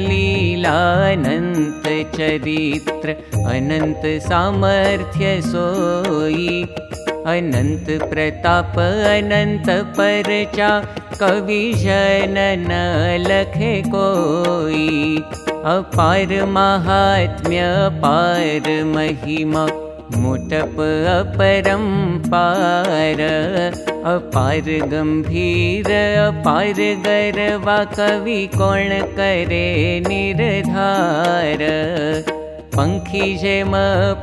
लीलानन्त चरित्र अनन्त सामर्थ्य सोई। अनन्त प्रताप अनन्त परचा कवि जन न लखे कोई। अपार महात्म्य अपार महिमा मुटप अपरं पार अपार गम्भीर अपार गरवा कवि कोण करे निर्धार? पंखी जेम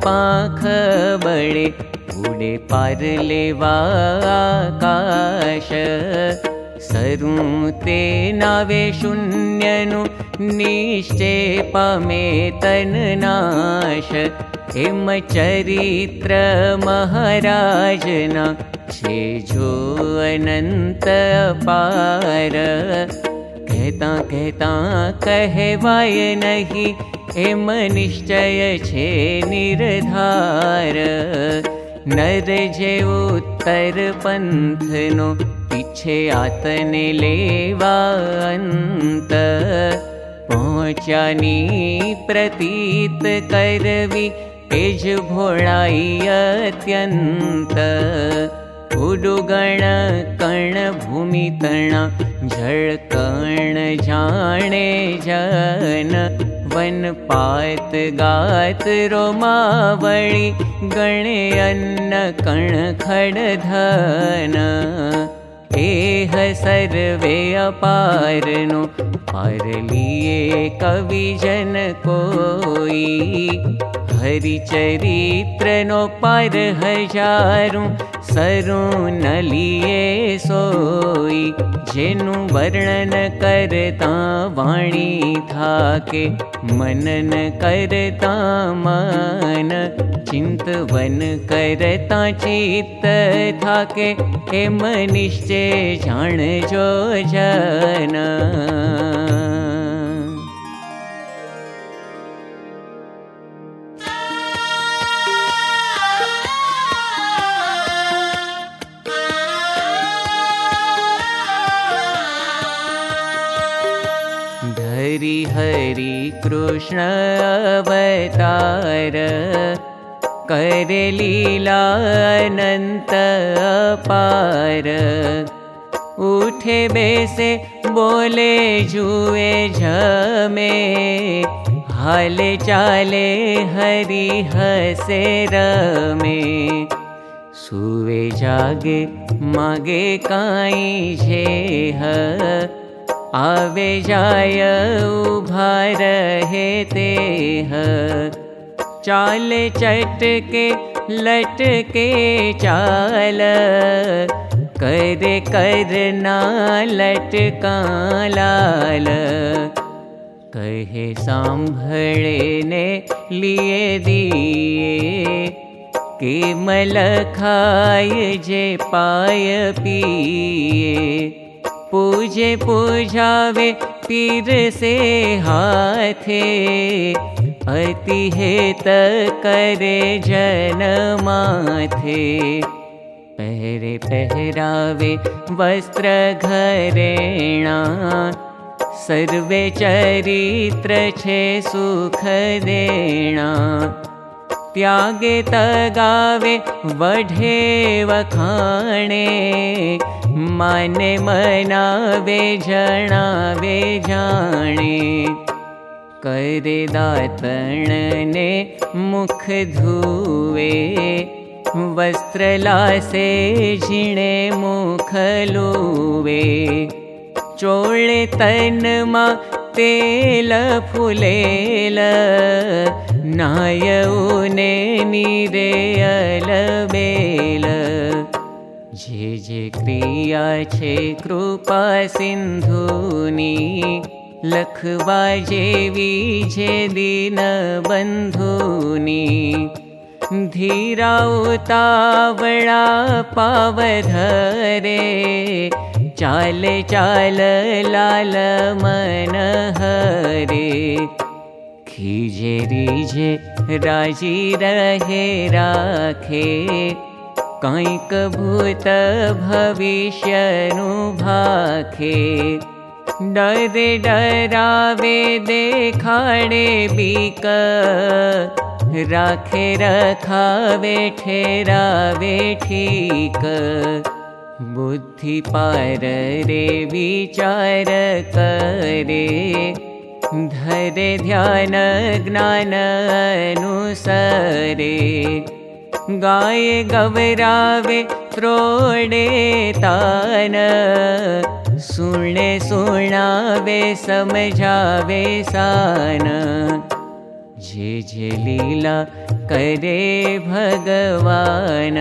पाख बड़े उडे पार लेवा आकाश सरु ते नावे शून्यनु निश्चे पामे तन नाश हेम चरित्र महाराजना जो अनंत पार कहता कहता कहवाय नहीं हेम निश्चय छे निर्धार। नर जे उत्तर पंथनो पीछे आतने लेवा अंत पहुँचानी प्रतीत करवी तेज भोळाई अत्यंत। उडुगण कर्ण भूमि तणा झळ कर्ण जाणे जन। वन पात गात रोमावळी गणे अन्न कण खड धन एह सर्वे अपारनो पार लिए कवि जन कोई। हरिचरित्रनो पार हजारू सरु न लिए सोई। जेनु वर्णन करता वाणी थाके मनन करता मन चिंतवन करता चित्त थाके एम निश्चय जान। धरि हरि कृष्ण अवतार कर लीला उठे बेसे बोले जुए झमे हाले चाले हरि हसे रमे। सुवे जागे मागे काई छे ह आवे जाय उभा रहे ते ह चाले चटके लटके चाल। करे करना लटका लाल। कहे सांभळे ने लिए दिए के मल खाय जे पाय पिए। पूजे पूजावे पीर से हाथे अति हेत करे जन माथे पहरे पहरावे वस्त्र घरेणा सर्वे चरित्र छे सुख देणा। त्यागे तगावे वढे वखाणे माने मनावे जणावे जाणे दातणने मुख धुवे वस्त्र लासे झिणे मुख लुवे। नायउने निरे अलबेल जे जे क्रिया छे कृपा सिन्धुनी लखवा जेवी जे दीन बन्धुनी धीरा उतावळा पावधरे। चाल चाल लाल मन हरे खीजे रीजे राजी रहे राखे। कांक भूत भविष्य भाखे डरे डरावे देखाड़े बीक राखे रखावे ठेरावे ठीक। बुद्धि पार रे विचार करे। धरे ध्यान ज्ञान अनुसरे गाय गवरावे त्रोडे तान। सुणे समझावे सान। जे जे लीला करे भगवान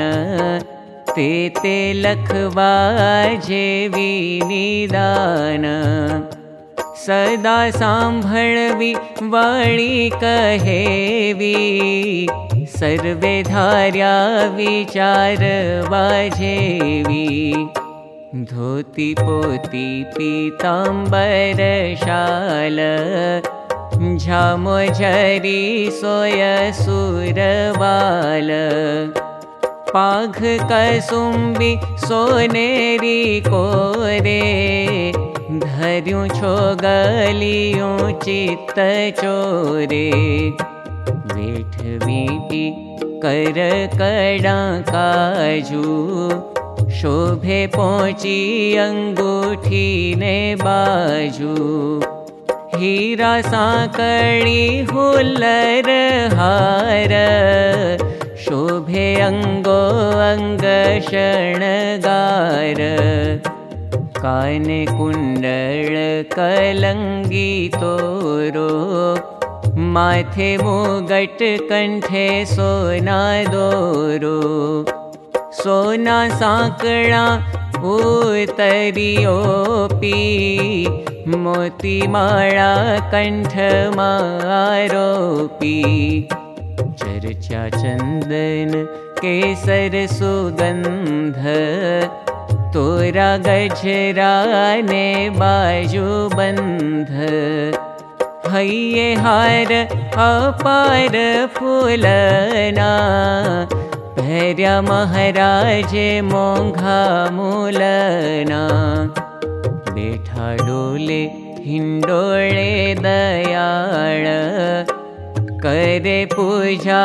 ते ते लखवा जेवी निदान सदा साम्भळवि वाणी कहेवी सर्वे धार्या विचार वाजेवी धोती पोती पीताम्बर शाल झामो झरी सोय सुरवाल। पाघ कसुम्बी सोनेरी कोरे। गलियूं चित्त चोरे वेठ वीटी कर कड़ा काजू शोभे पहुंची अंगूठी ने बाजू हीरा हार शोभे अङ्गो अङ्गशणगार काने कुण्डल कलङ्गी तोरो माथे मुगट कण्ठे सोना दोरो। सोना साकड़ा उतरियोपी कण्ठ मारोपी चर्चा चन्दन केसर सुगन्ध तोरा गजरा ने बाजू बन्ध हैये हार अपार फूलना। भैर्या महाराज मोघा मूलना। बेठा डोले हिंडोळे दयाळ। करे पूजा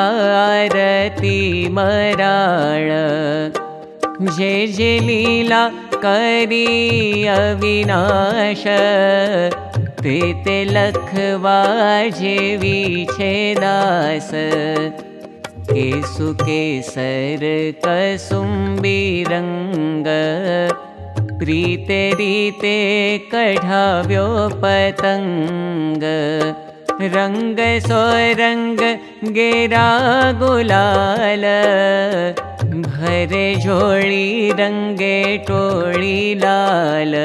आरती मराळ। जे जे लीला करी अविनाश ते ते लखवा जेवी छे दास केसु केसर कसुम्बी रंग। प्रीते रीते कढाव्यो पतंग रंग सो रंग गेरा गुलाल। भरे जोड़ी रंगे टोड़ी लाल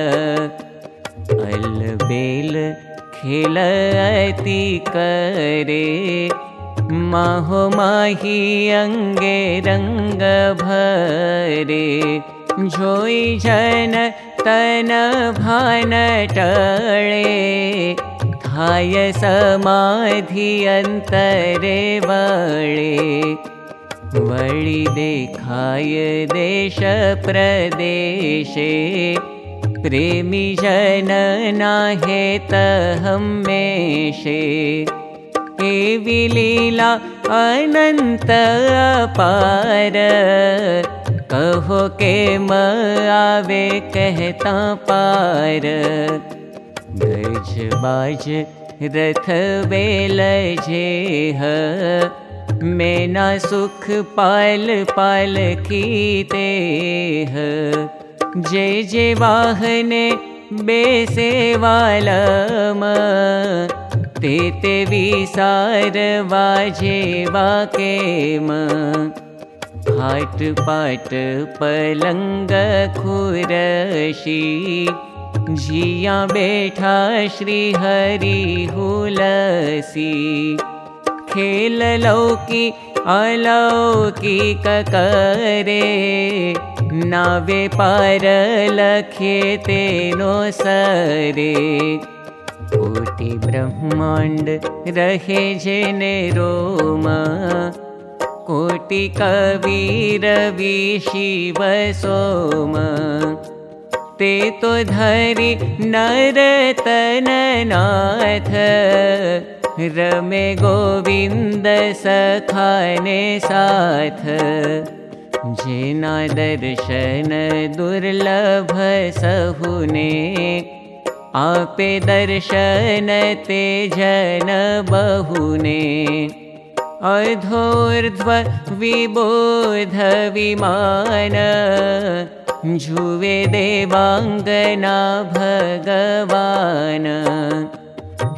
बेल खेल अति करे। माहो माही अंगे रंग भरे। जोई जन तन भान टळे। थाय समाधि अन्तरे वळे। वळि देखाय देश प्रदेशे प्रेमी जन नाहेत हमेशे एवि लीला अनन्त अपार। कहो के म आवे कहता पार। गज बाज रथ बेल जेह मेना सुख पाल पाल कीते वाहने बेसे वालम ते ते विसार वाजे वाकेम। फाट पाट खुरशी। जिया बैठा श्री हरि हुलसी। खेल लौकी अलौकी ककरे नावे पार लखे तेनो सरे। कोटि ब्रह्मांड रहे जेने रोम। कोटि कबीर शिव सोम। ते तो धरि नरतननाथ रमे गोविन्द सखाने साथ जेना दर्शन दुर्लभ सहुने आपे दर्शन ते जन बहुने। अधोर्ध्व विबोध विमान जुवे देवाङ्गना भगवान।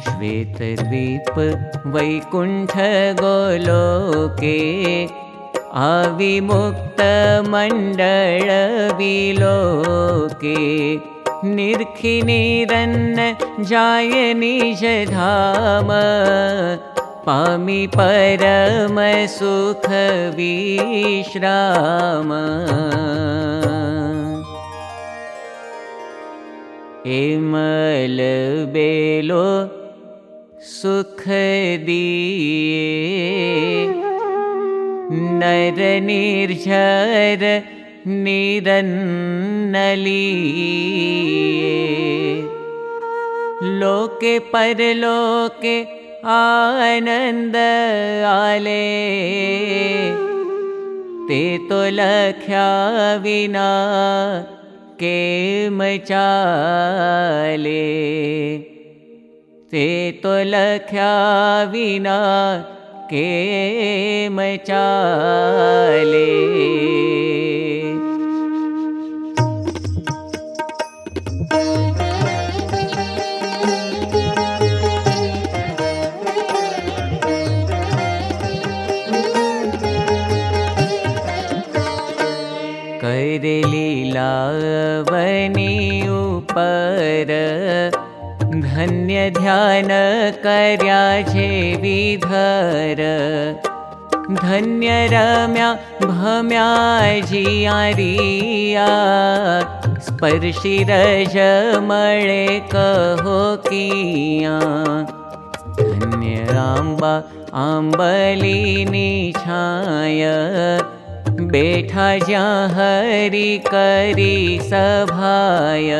श्वेतद्वीप वैकुण्ठ गोलोके आविमुक्तमण्डलविलोके निर्खिनिरन्न जाय निजधाम पामि परमसुखविश्राम। एमल बेलो सुख दिए नर निर्झर निरन्नली लोके परलोके आनन्द आले। ते तो लख्या विना के मचाले ते तो लख्या विना के मचाले ध्यान कर्या छे विधर। धन्य रम्या भम्या जिया स्पर्शी रज मळे कहो किया। धन्य आम्बा आम्बलिनी छाय बेठा ज्या हरि करी सभाय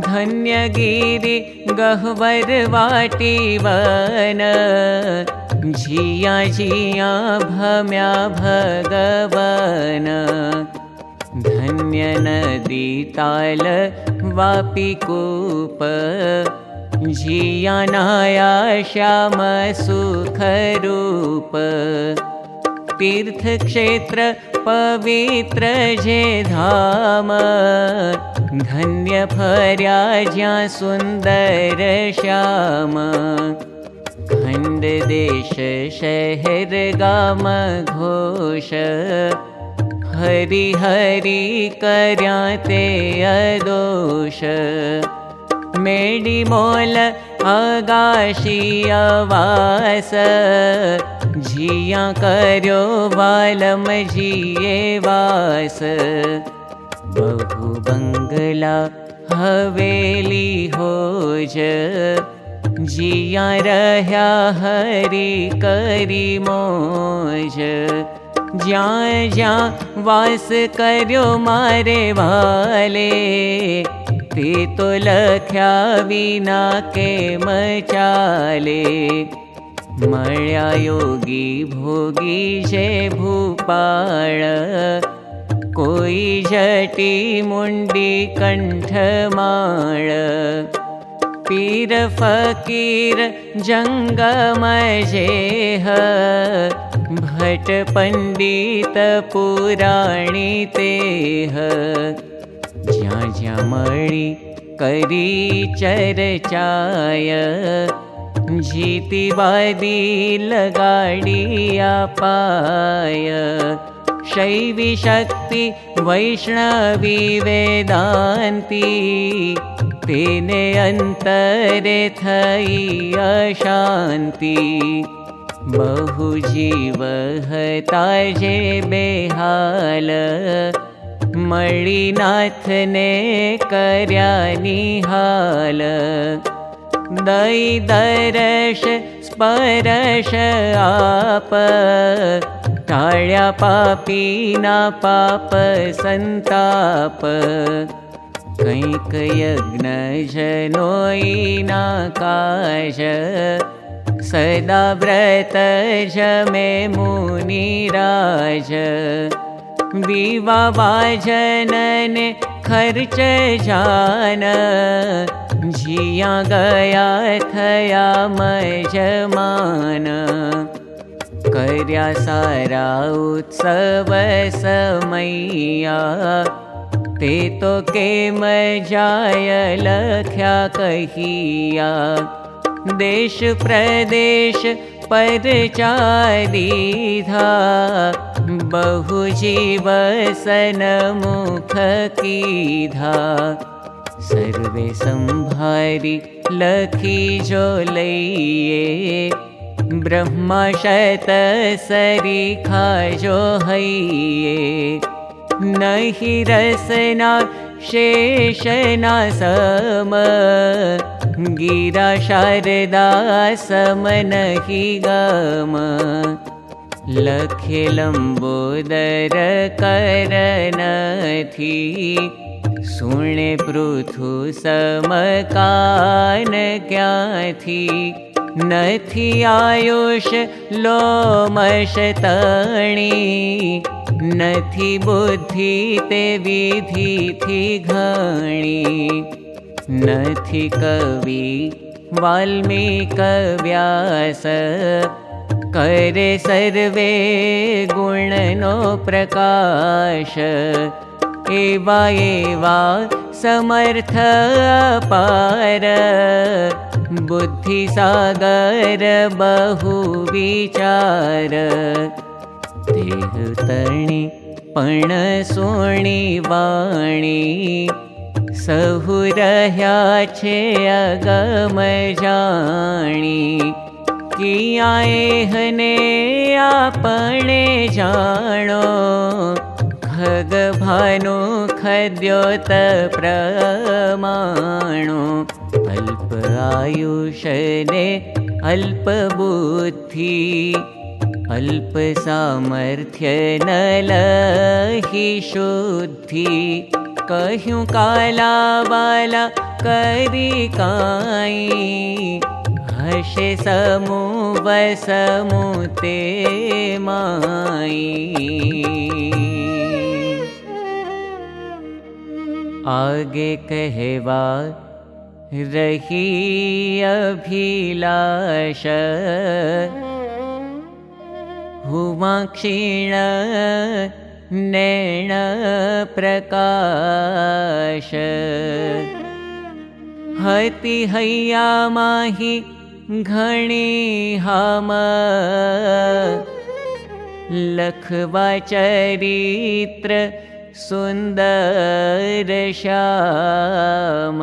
धन्यगिरि गहवर वाटी वन। जिया भम्या भगवन। धन्य नदी ताल वापी कूप। जिया श्याम सुख रूप तीर्थक्षेत्र पवित्र जे धाम धन्य फर्या ज्या सुन्दर श्याम खण्ड देश शहर गाम घोष हरि हरि कर्या ते अदोष। मेडी मोल अगाशियावास जिया कर्यो वालम जिये वास। बहु बंगला हवेली होज जिया रह्या हरि करी मोज। ज्या ज्या वास कर्यो मारे वाले। ते तो लख्या विना के मचाले योगी भोगी जे भूपाळ। कोई जटी मुंडी कंठमाळ पीर फकीर जंगम जेह भट पंडित पुराणी तेह। ज्या ज्या मळी करी चरचाय जीतिवादी लगाडिया पाय। शैवी शक्ति वैष्णवी वेदान्ती तेने अन्तरे थई अशान्ति बहु जीव हताजे बेहाल मणिनाथने कर्या निहाल दै दरश स्परश आप। टाळ्या पापीना पाप संताप। कैक यज्ञ नाकाश सदा व्रत जमे मुनिराज विवाजनन खर्च जान जिया गया थया मजमान कर्या सारा उत्सव समैया। ते तो के मजाय लख्या कहिया। देश प्रदेश पर चारिधा बहु जीव सन मुख कीधा सर्वे संभारी लखी जो लइए ब्रह्मा शत सरी खाजो हैये। नहि रसना शेषना सम। गिरा शारदा सम नहि गम। लखे लम्बोदर करनथी सुणे पृथु समकान क्याथी नथी आयुष लोमशतणी नथी बुद्धि ते विधि थी घणी। नथी कवि वाल्मीक व्यास करे सर्वे गुणनो प्रकाश एवा एवा समर्थ पार बुद्धिसागर बहु विचार देह तणि पण सोणी वाणी। सहु रह्या छे अगम जाणी। किया एहने आपणे जाणो भानु खद्योत प्रमाणो अल्प आयुषने अल्प बुद्धि अल्प सामर्थ्य नलहि शुद्धि। कह्यु काला बाला करी काई हशे समु बसमु ते माई आगे कहवा रही अभिलाष। हुमा क्षीण नैण प्रकाश। हति हैया माहि घणी हाम। लखवा चरित्र सुन्दर श्याम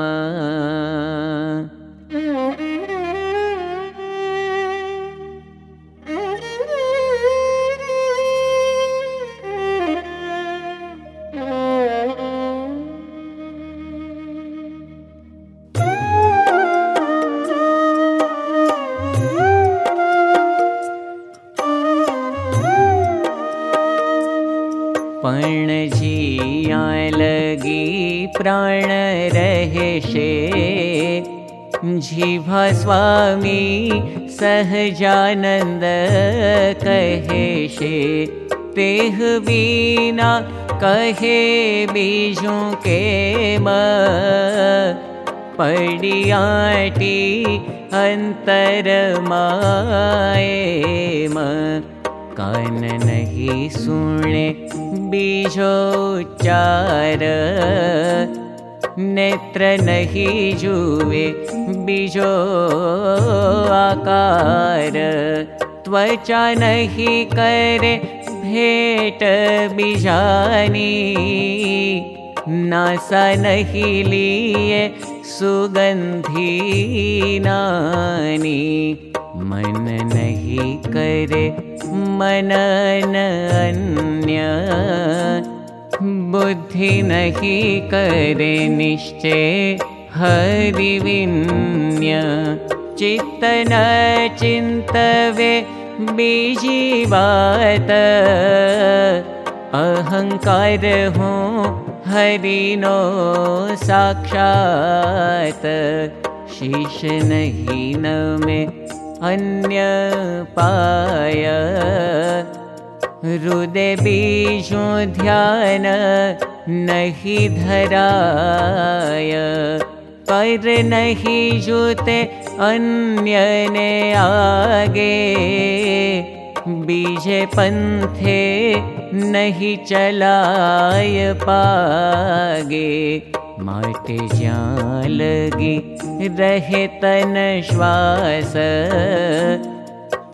प्राण रहेशे जीवा स्वामी सहजानन्द कहेशे तेह विना कहे बीजों के म। पडियाटी अंतर माए म। कान नहीं सुने बीजो चार नेत्र नहीं जुवे बीजो आकार। त्वचा नहीं करे भेट बीजानी। नासा नहीं लिए सुगंधी नानी। मन नहीं करे मनन अन्य बुद्धि नहीं करे निश्चय हरिविन्य। चित्तन चिन्तवे बीजी बात अहङ्कार हो हरिनो साक्षात्। शीश नहीं न में अन्य पाय हृदे बीजो ध्यान नहीं धराय। पर नहीं जुते अन्य ने आगे। बीजे पंथे नहीं चलाय पागे। माटे ज्या लगी रहे तन श्वास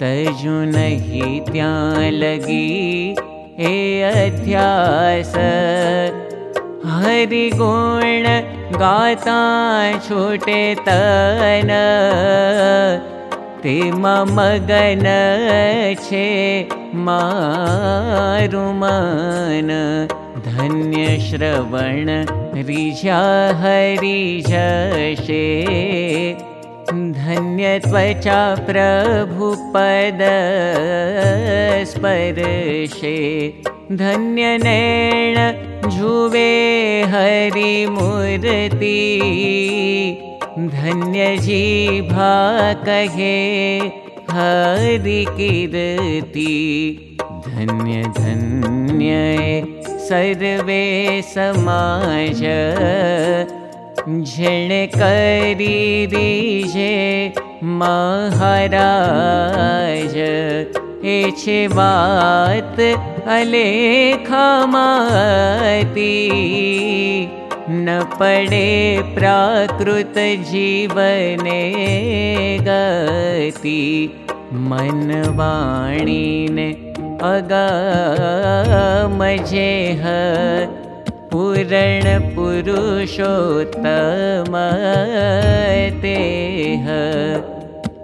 तजु नहीं त्या लगी हे अध्यास। हरि गुण गाता छूटे तन। ते मगन छे मारुमान धन्य श्रवण हरि धन्य त्वचा प्रभुपद स्पर्शे धन्य नैण झुवे हरि मूर्ति धन्य जीभा कहे हरि कीर्ति धन्य धन्य सर्वे समाज झण करी दीजे महाराज। एछे बात अलेखा माती। न पड़े प्राकृत जीवने गति। मनवाणी ने अगा मजे है पूरण पुरुषोत्तमते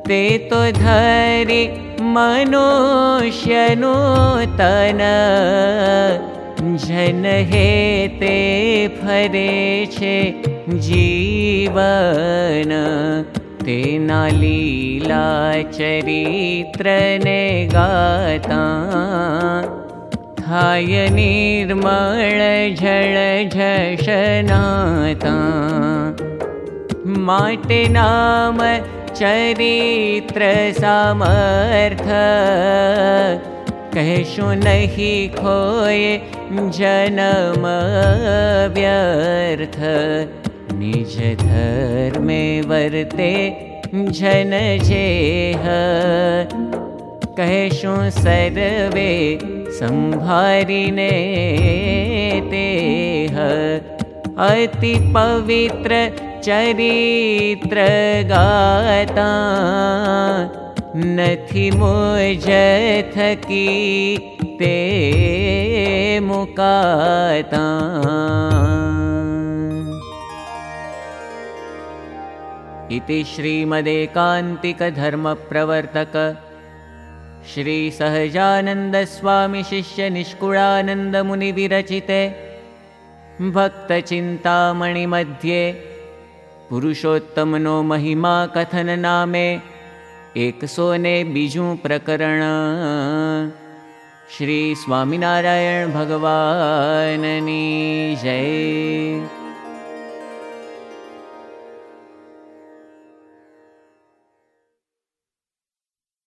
ते तो धरि मनुष्यनूतन। जन हे ते फरे छे जीवन तेना लीला चरित्रने गाता हाय निर्मळ झळ झशनाता माटे नाम चरित्र सामर्थ। कहशु नहि खोये जनम व्यर्थ। निज धर्मे वर्ते जन जेह। कहशु सर्वे संभारिने तेह अति पवित्र चरित्र गाता। नथी मुझ थकी ते मुकाता। इति श्रीमदेकान्तिकधर्मप्रवर्तक श्रीसहजानन्दस्वामिशिष्यनिष्कुळानन्दमुनिविरचिते भक्तचिन्तामणिमध्ये पुरुषोत्तमनो महिमा कथननामे एकसोने बीजू प्रकरण। श्रीस्वामिनारायण भगवाननी जय